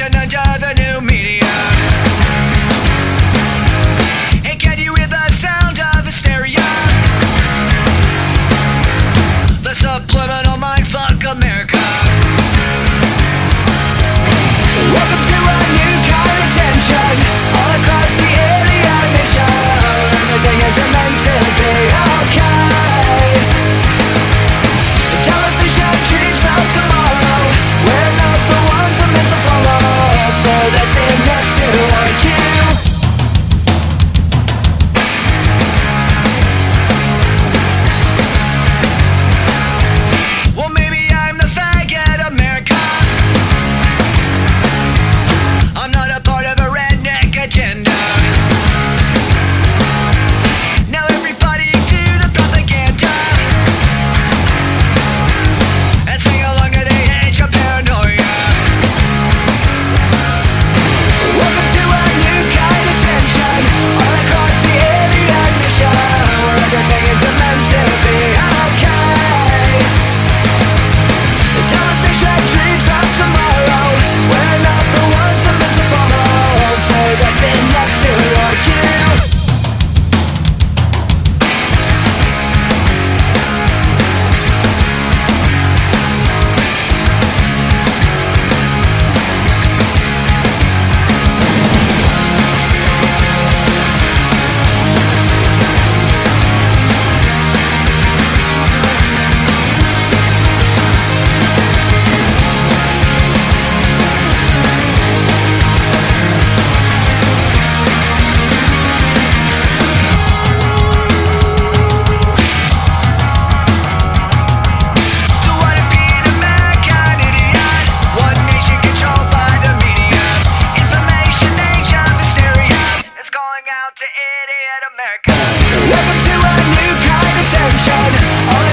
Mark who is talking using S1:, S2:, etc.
S1: Krishna at America. Welcome to a new kind of tension.